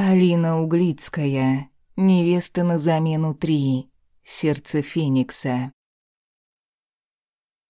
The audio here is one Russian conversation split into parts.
Алина Углицкая, невеста на замену три, сердце Феникса.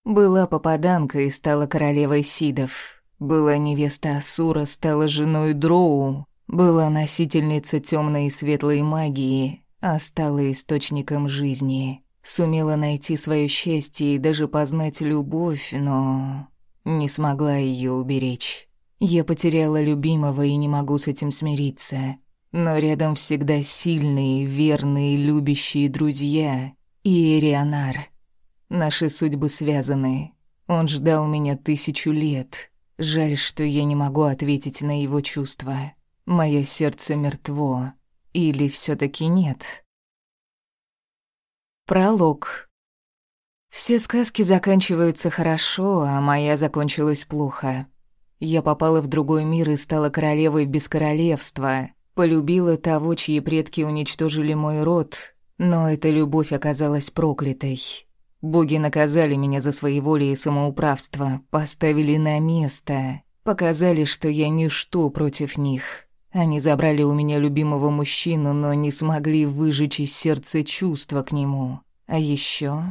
Была попаданка и стала королевой Сидов. Была невеста Асура, стала женой Дроу. Была носительница темной и светлой магии, а стала источником жизни. Сумела найти свое счастье и даже познать любовь, но не смогла ее уберечь. Я потеряла любимого и не могу с этим смириться. Но рядом всегда сильные, верные, любящие друзья и Эрионар. Наши судьбы связаны. Он ждал меня тысячу лет. Жаль, что я не могу ответить на его чувства. Мое сердце мертво. Или все таки нет? Пролог. Все сказки заканчиваются хорошо, а моя закончилась плохо. Я попала в другой мир и стала королевой без королевства. Полюбила того, чьи предки уничтожили мой род, но эта любовь оказалась проклятой. Боги наказали меня за своеволие и самоуправство, поставили на место, показали, что я ничто против них. Они забрали у меня любимого мужчину, но не смогли выжечь из сердца чувства к нему. А еще,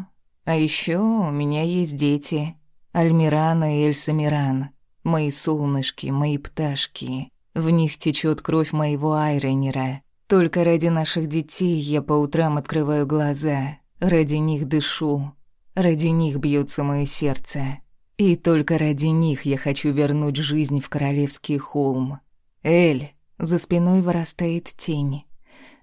А еще у меня есть дети. Альмирана и Эльса Миран. Мои солнышки, мои пташки. В них течет кровь моего Айренера. Только ради наших детей я по утрам открываю глаза. Ради них дышу. Ради них бьется мое сердце. И только ради них я хочу вернуть жизнь в королевский холм. Эль, за спиной вырастает тень.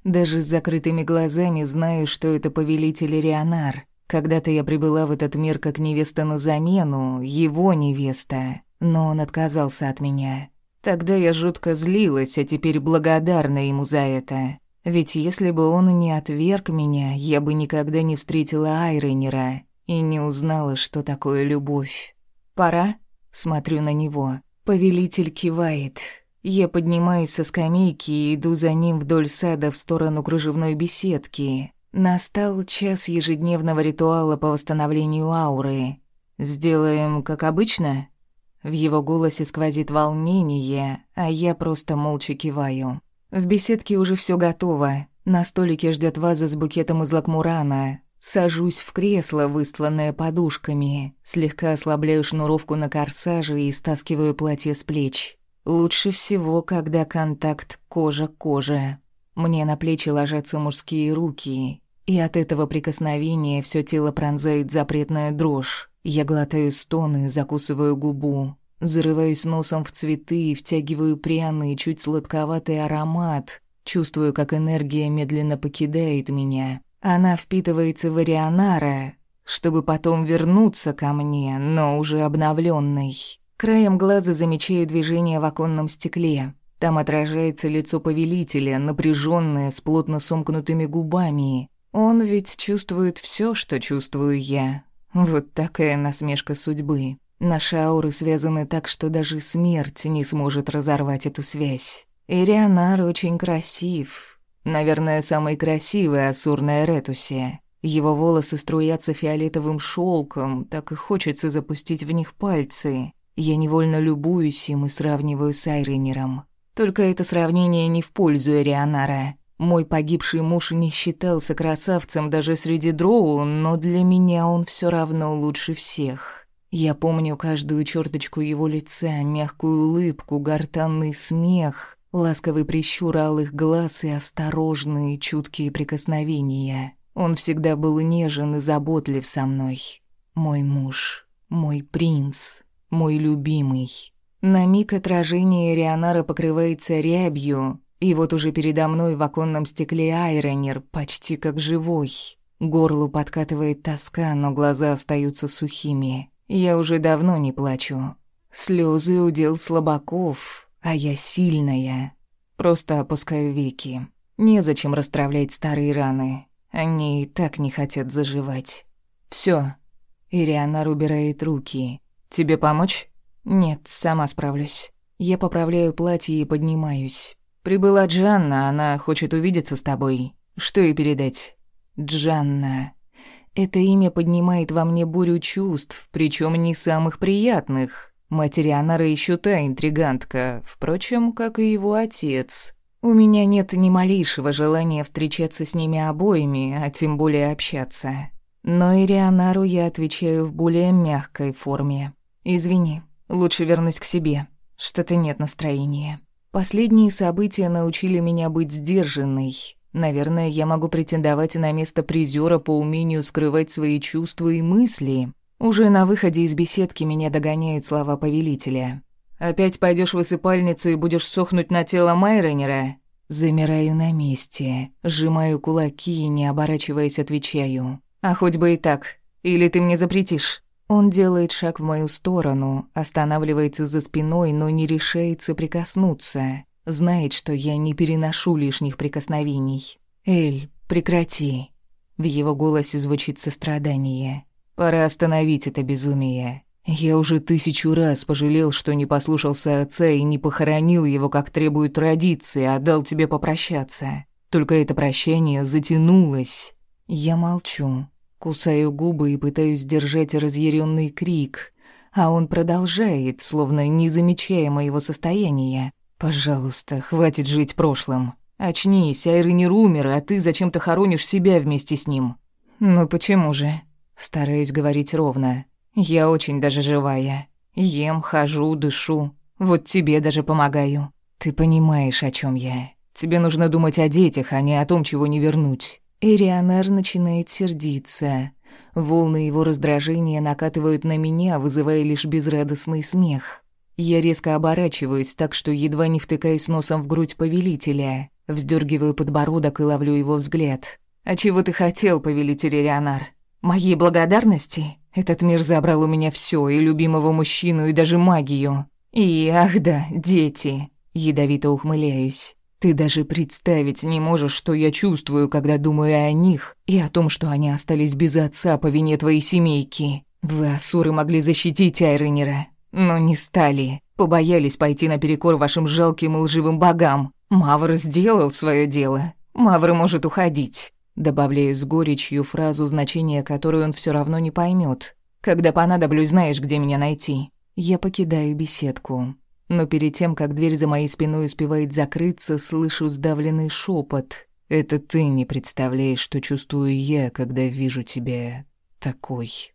Даже с закрытыми глазами знаю, что это повелитель Рионар. Когда-то я прибыла в этот мир как невеста на замену, его невеста но он отказался от меня. Тогда я жутко злилась, а теперь благодарна ему за это. Ведь если бы он не отверг меня, я бы никогда не встретила Айренера и не узнала, что такое любовь. «Пора?» — смотрю на него. Повелитель кивает. Я поднимаюсь со скамейки и иду за ним вдоль сада в сторону кружевной беседки. Настал час ежедневного ритуала по восстановлению ауры. «Сделаем, как обычно?» В его голосе сквозит волнение, а я просто молча киваю. В беседке уже все готово. На столике ждет ваза с букетом из лакмурана. Сажусь в кресло, выстланное подушками, слегка ослабляю шнуровку на корсаже и стаскиваю платье с плеч. Лучше всего, когда контакт кожа-кожа. Мне на плечи ложатся мужские руки, и от этого прикосновения все тело пронзает запретная дрожь. Я глотаю стоны, закусываю губу, зарываюсь носом в цветы и втягиваю пряный, чуть сладковатый аромат. Чувствую, как энергия медленно покидает меня. Она впитывается в Арианара, чтобы потом вернуться ко мне, но уже обновленной. Краем глаза замечаю движение в оконном стекле. Там отражается лицо повелителя, напряженное, с плотно сомкнутыми губами. Он ведь чувствует все, что чувствую я. Вот такая насмешка судьбы. Наши ауры связаны так, что даже смерть не сможет разорвать эту связь. Ирианар очень красив. Наверное, самый красивый асурная ретусе. Его волосы струятся фиолетовым шелком, так и хочется запустить в них пальцы. Я невольно любуюсь им и сравниваю с Айренером. Только это сравнение не в пользу Эрионара. Мой погибший муж не считался красавцем даже среди дроу, но для меня он все равно лучше всех. Я помню каждую черточку его лица, мягкую улыбку, гортанный смех, ласковый прищур алых глаз и осторожные, чуткие прикосновения. Он всегда был нежен и заботлив со мной. Мой муж, мой принц, мой любимый. На миг отражение Рионара покрывается рябью, и вот уже передо мной в оконном стекле Айронер, почти как живой. Горлу подкатывает тоска, но глаза остаются сухими. Я уже давно не плачу. Слезы удел слабаков, а я сильная. Просто опускаю веки. Незачем расстравлять старые раны. Они и так не хотят заживать. Все. Ириана убирает руки. Тебе помочь? Нет, сама справлюсь. Я поправляю платье и поднимаюсь. «Прибыла Джанна, она хочет увидеться с тобой. Что ей передать?» «Джанна». Это имя поднимает во мне бурю чувств, причем не самых приятных. Матери Анара еще та интригантка, впрочем, как и его отец. У меня нет ни малейшего желания встречаться с ними обоими, а тем более общаться. Но Ирианару я отвечаю в более мягкой форме. «Извини, лучше вернусь к себе. Что-то нет настроения». Последние события научили меня быть сдержанной. Наверное, я могу претендовать на место призера по умению скрывать свои чувства и мысли. Уже на выходе из беседки меня догоняют слова повелителя. «Опять пойдешь в высыпальницу и будешь сохнуть на тело Майренера?» Замираю на месте, сжимаю кулаки и, не оборачиваясь, отвечаю. А хоть бы и так. Или ты мне запретишь?» Он делает шаг в мою сторону, останавливается за спиной, но не решается прикоснуться. Знает, что я не переношу лишних прикосновений. «Эль, прекрати». В его голосе звучит сострадание. «Пора остановить это безумие. Я уже тысячу раз пожалел, что не послушался отца и не похоронил его, как требуют традиции, а дал тебе попрощаться. Только это прощание затянулось». Я молчу. Кусаю губы и пытаюсь сдержать разъяренный крик, а он продолжает, словно не замечая моего состояния. «Пожалуйста, хватит жить прошлым. Очнись, Айренер умер, а ты зачем-то хоронишь себя вместе с ним». «Ну почему же?» Стараюсь говорить ровно. «Я очень даже живая. Ем, хожу, дышу. Вот тебе даже помогаю. Ты понимаешь, о чем я. Тебе нужно думать о детях, а не о том, чего не вернуть. Эрианар начинает сердиться. Волны его раздражения накатывают на меня, вызывая лишь безрадостный смех. Я резко оборачиваюсь, так что едва не втыкаюсь носом в грудь повелителя. Вздергиваю подбородок и ловлю его взгляд. «А чего ты хотел, повелитель Эрианар? Моей благодарности? Этот мир забрал у меня все, и любимого мужчину, и даже магию. И, ах да, дети!» Ядовито ухмыляюсь. Ты даже представить не можешь, что я чувствую, когда думаю о них и о том, что они остались без отца по вине твоей семейки. Вы, Асуры, могли защитить Айренера, но не стали. Побоялись пойти наперекор вашим жалким и лживым богам. Мавр сделал свое дело. Мавр может уходить. Добавляю с горечью фразу, значение которой он все равно не поймет. Когда понадоблюсь, знаешь, где меня найти. Я покидаю беседку. Но перед тем, как дверь за моей спиной успевает закрыться, слышу сдавленный шепот. «Это ты не представляешь, что чувствую я, когда вижу тебя такой».